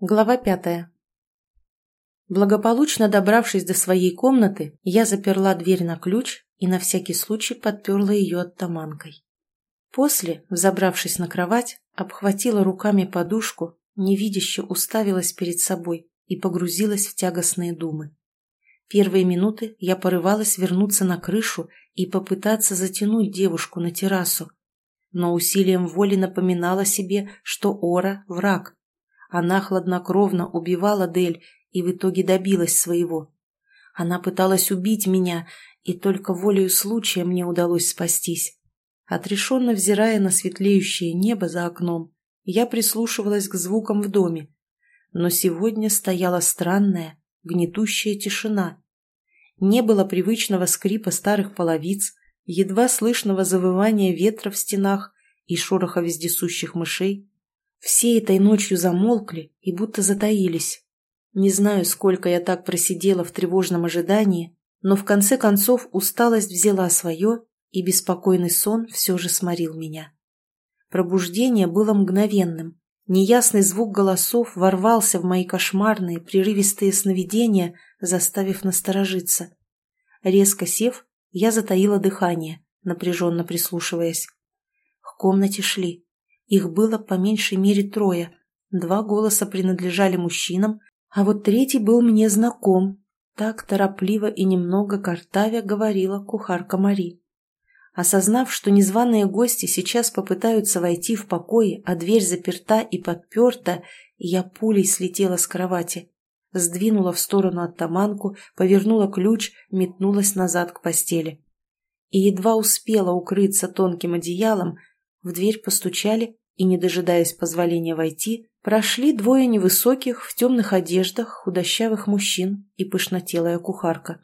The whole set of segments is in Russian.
Глава пятая. Благополучно добравшись до своей комнаты, я заперла дверь на ключ и на всякий случай подперла ее оттаманкой. После, взобравшись на кровать, обхватила руками подушку, невидяще уставилась перед собой и погрузилась в тягостные думы. Первые минуты я порывалась вернуться на крышу и попытаться затянуть девушку на террасу, но усилием воли напоминала себе, что Ора – враг, она хладнокровно убивала Дель и в итоге добилась своего. Она пыталась убить меня, и только волею случая мне удалось спастись. Отрешенно взирая на светлеющее небо за окном, я прислушивалась к звукам в доме. Но сегодня стояла странная, гнетущая тишина. Не было привычного скрипа старых половиц, едва слышного завывания ветра в стенах и шороха вездесущих мышей. Все этой ночью замолкли и будто затаились. Не знаю, сколько я так просидела в тревожном ожидании, но в конце концов усталость взяла свое, и беспокойный сон все же сморил меня. Пробуждение было мгновенным. Неясный звук голосов ворвался в мои кошмарные, прерывистые сновидения, заставив насторожиться. Резко сев, я затаила дыхание, напряженно прислушиваясь. К комнате шли. Их было по меньшей мере трое. Два голоса принадлежали мужчинам, а вот третий был мне знаком. Так торопливо и немного картавя говорила кухарка Мари. Осознав, что незваные гости сейчас попытаются войти в покой, а дверь заперта и подперта, я пулей слетела с кровати. Сдвинула в сторону оттаманку, повернула ключ, метнулась назад к постели. И едва успела укрыться тонким одеялом, в дверь постучали, и, не дожидаясь позволения войти, прошли двое невысоких, в темных одеждах, худощавых мужчин и пышнотелая кухарка.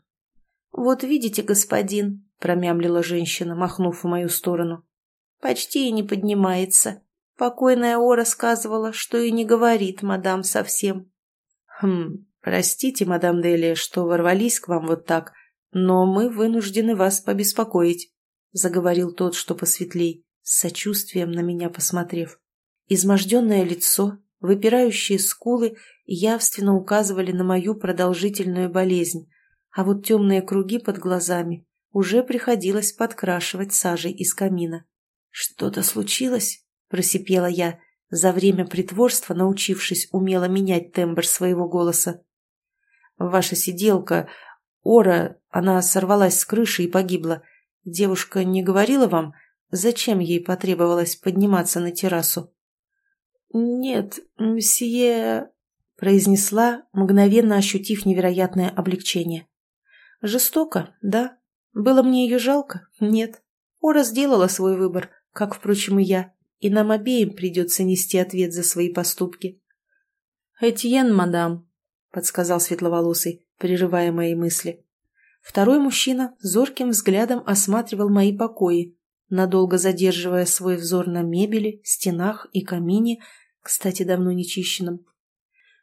«Вот видите, господин», — промямлила женщина, махнув в мою сторону. «Почти и не поднимается. Покойная О рассказывала, что и не говорит мадам совсем». «Хм, простите, мадам Делия, что ворвались к вам вот так, но мы вынуждены вас побеспокоить», — заговорил тот, что посветлей с сочувствием на меня посмотрев. Изможденное лицо, выпирающие скулы явственно указывали на мою продолжительную болезнь, а вот темные круги под глазами уже приходилось подкрашивать сажей из камина. «Что-то случилось?» – просипела я, за время притворства научившись умело менять тембр своего голоса. «Ваша сиделка, Ора, она сорвалась с крыши и погибла. Девушка не говорила вам, Зачем ей потребовалось подниматься на террасу? «Нет, мсье...» — произнесла, мгновенно ощутив невероятное облегчение. «Жестоко, да? Было мне ее жалко? Нет. Ора сделала свой выбор, как, впрочем, и я, и нам обеим придется нести ответ за свои поступки». «Этьен, мадам», — подсказал светловолосый, прерывая мои мысли. Второй мужчина зорким взглядом осматривал мои покои, надолго задерживая свой взор на мебели, стенах и камине, кстати, давно не чищенном.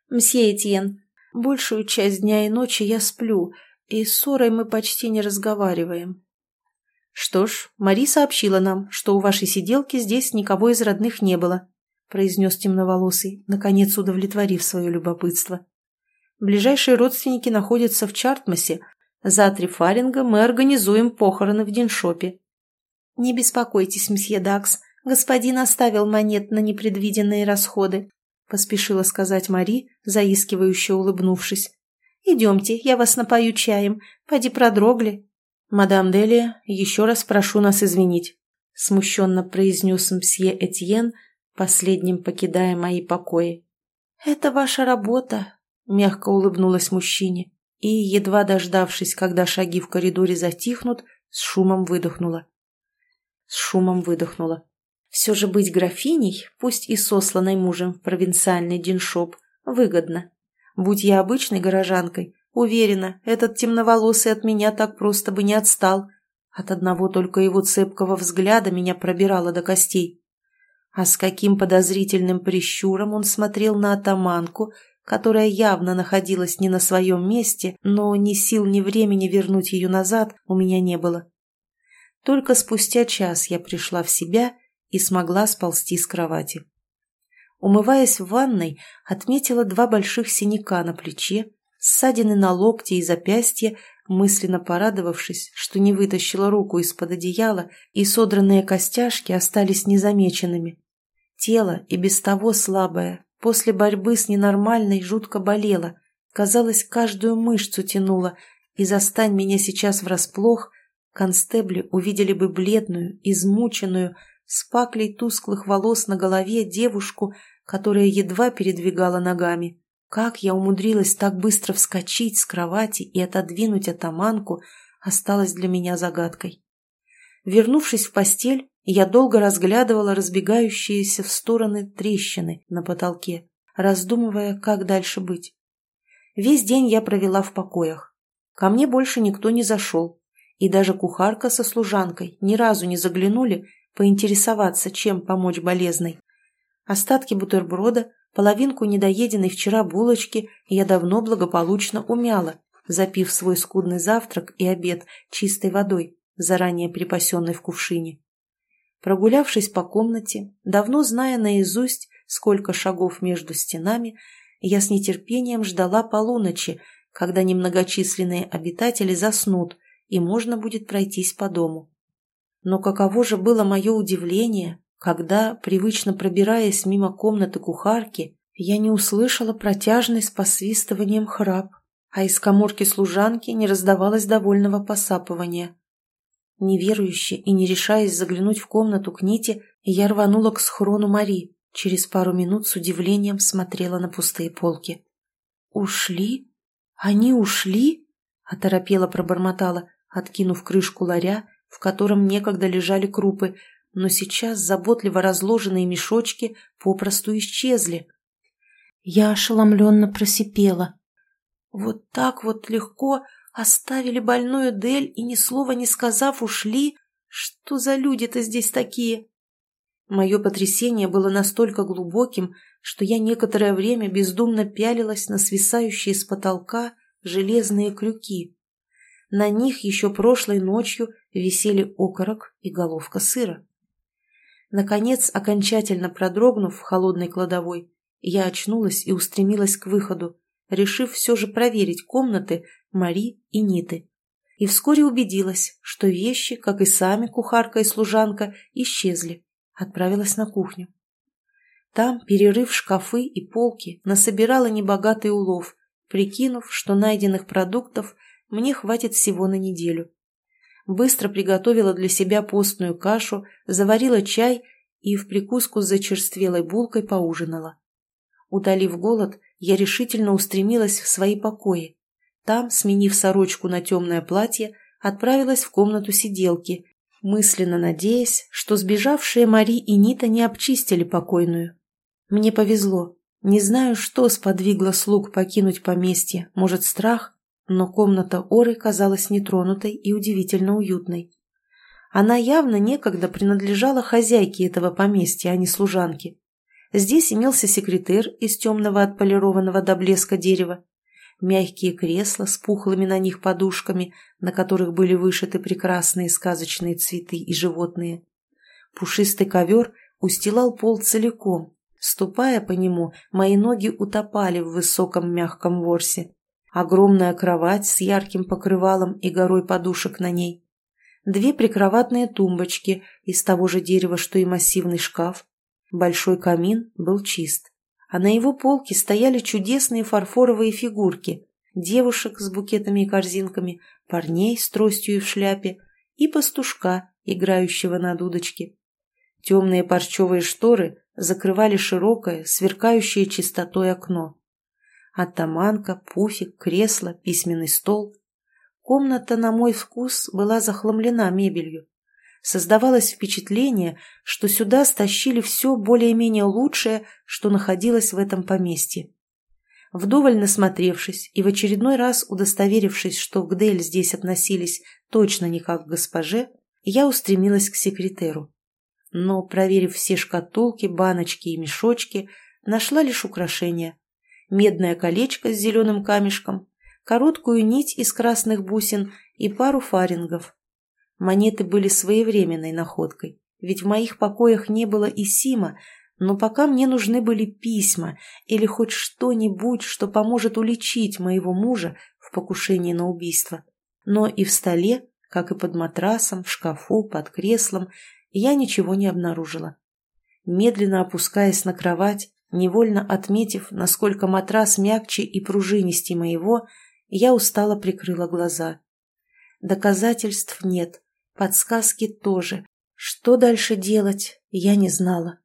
«Мсье Этьен, большую часть дня и ночи я сплю, и с ссорой мы почти не разговариваем». «Что ж, Мари сообщила нам, что у вашей сиделки здесь никого из родных не было», произнес темноволосый, наконец удовлетворив свое любопытство. «Ближайшие родственники находятся в Чартмасе. За три фаринга мы организуем похороны в Диншопе. «Не беспокойтесь, мсье Дакс, господин оставил монет на непредвиденные расходы», поспешила сказать Мари, заискивающе улыбнувшись. «Идемте, я вас напою чаем. Поди продрогли». «Мадам Делия, еще раз прошу нас извинить», смущенно произнес мсье Этьен, последним покидая мои покои. «Это ваша работа», — мягко улыбнулась мужчине и, едва дождавшись, когда шаги в коридоре затихнут, с шумом выдохнула. С шумом выдохнула. Все же быть графиней, пусть и сосланной мужем в провинциальный диншоп, выгодно. Будь я обычной горожанкой, уверена, этот темноволосый от меня так просто бы не отстал. От одного только его цепкого взгляда меня пробирало до костей. А с каким подозрительным прищуром он смотрел на атаманку, которая явно находилась не на своем месте, но ни сил, ни времени вернуть ее назад у меня не было. Только спустя час я пришла в себя и смогла сползти с кровати. Умываясь в ванной, отметила два больших синяка на плече, ссадины на локте и запястье, мысленно порадовавшись, что не вытащила руку из-под одеяла, и содранные костяшки остались незамеченными. Тело, и без того слабое, после борьбы с ненормальной жутко болело, казалось, каждую мышцу тянуло, и застань меня сейчас врасплох, констебли увидели бы бледную, измученную, с паклей тусклых волос на голове девушку, которая едва передвигала ногами. Как я умудрилась так быстро вскочить с кровати и отодвинуть атаманку, осталось для меня загадкой. Вернувшись в постель, я долго разглядывала разбегающиеся в стороны трещины на потолке, раздумывая, как дальше быть. Весь день я провела в покоях. Ко мне больше никто не зашел, и даже кухарка со служанкой ни разу не заглянули поинтересоваться, чем помочь болезной. Остатки бутерброда, половинку недоеденной вчера булочки я давно благополучно умяла, запив свой скудный завтрак и обед чистой водой, заранее припасенной в кувшине. Прогулявшись по комнате, давно зная наизусть, сколько шагов между стенами, я с нетерпением ждала полуночи, когда немногочисленные обитатели заснут, и можно будет пройтись по дому. Но каково же было мое удивление, когда, привычно пробираясь мимо комнаты кухарки, я не услышала протяжный с посвистыванием храп, а из коморки служанки не раздавалось довольного посапывания. Неверующе и не решаясь заглянуть в комнату к Ните, я рванула к схрону Мари, через пару минут с удивлением смотрела на пустые полки. «Ушли? Они ушли?» — оторопела пробормотала, откинув крышку ларя, в котором некогда лежали крупы, но сейчас заботливо разложенные мешочки попросту исчезли. Я ошеломленно просипела. Вот так вот легко оставили больную Дель и ни слова не сказав ушли? Что за люди-то здесь такие? Мое потрясение было настолько глубоким, что я некоторое время бездумно пялилась на свисающие с потолка железные крюки. На них еще прошлой ночью висели окорок и головка сыра. Наконец, окончательно продрогнув в холодной кладовой, я очнулась и устремилась к выходу, решив все же проверить комнаты Мари и Ниты. И вскоре убедилась, что вещи, как и сами кухарка и служанка, исчезли. Отправилась на кухню. Там, перерыв шкафы и полки, насобирала небогатый улов, прикинув, что найденных продуктов мне хватит всего на неделю быстро приготовила для себя постную кашу, заварила чай и в прикуску с зачерствелой булкой поужинала. Утолив голод, я решительно устремилась в свои покои. Там, сменив сорочку на темное платье, отправилась в комнату сиделки, мысленно надеясь, что сбежавшие Мари и Нита не обчистили покойную. Мне повезло. Не знаю, что сподвигло слуг покинуть поместье, может, страх, но комната Оры казалась нетронутой и удивительно уютной. Она явно некогда принадлежала хозяйке этого поместья, а не служанке. Здесь имелся секретер из темного отполированного до блеска дерева, мягкие кресла с пухлыми на них подушками, на которых были вышиты прекрасные сказочные цветы и животные. Пушистый ковер устилал пол целиком. Ступая по нему, мои ноги утопали в высоком мягком ворсе огромная кровать с ярким покрывалом и горой подушек на ней, две прикроватные тумбочки из того же дерева, что и массивный шкаф. Большой камин был чист, а на его полке стояли чудесные фарфоровые фигурки девушек с букетами и корзинками, парней с тростью и в шляпе и пастушка, играющего на дудочке. Темные парчевые шторы закрывали широкое, сверкающее чистотой окно. Атаманка, пуфик, кресло, письменный стол. Комната, на мой вкус, была захламлена мебелью. Создавалось впечатление, что сюда стащили все более-менее лучшее, что находилось в этом поместье. Вдоволь насмотревшись и в очередной раз удостоверившись, что к Дель здесь относились точно не как к госпоже, я устремилась к секретеру. Но, проверив все шкатулки, баночки и мешочки, нашла лишь украшения медное колечко с зеленым камешком, короткую нить из красных бусин и пару фарингов. Монеты были своевременной находкой, ведь в моих покоях не было и сима, но пока мне нужны были письма или хоть что-нибудь, что поможет уличить моего мужа в покушении на убийство. Но и в столе, как и под матрасом, в шкафу, под креслом, я ничего не обнаружила. Медленно опускаясь на кровать, невольно отметив, насколько матрас мягче и пружинистей моего, я устало прикрыла глаза. Доказательств нет, подсказки тоже. Что дальше делать, я не знала.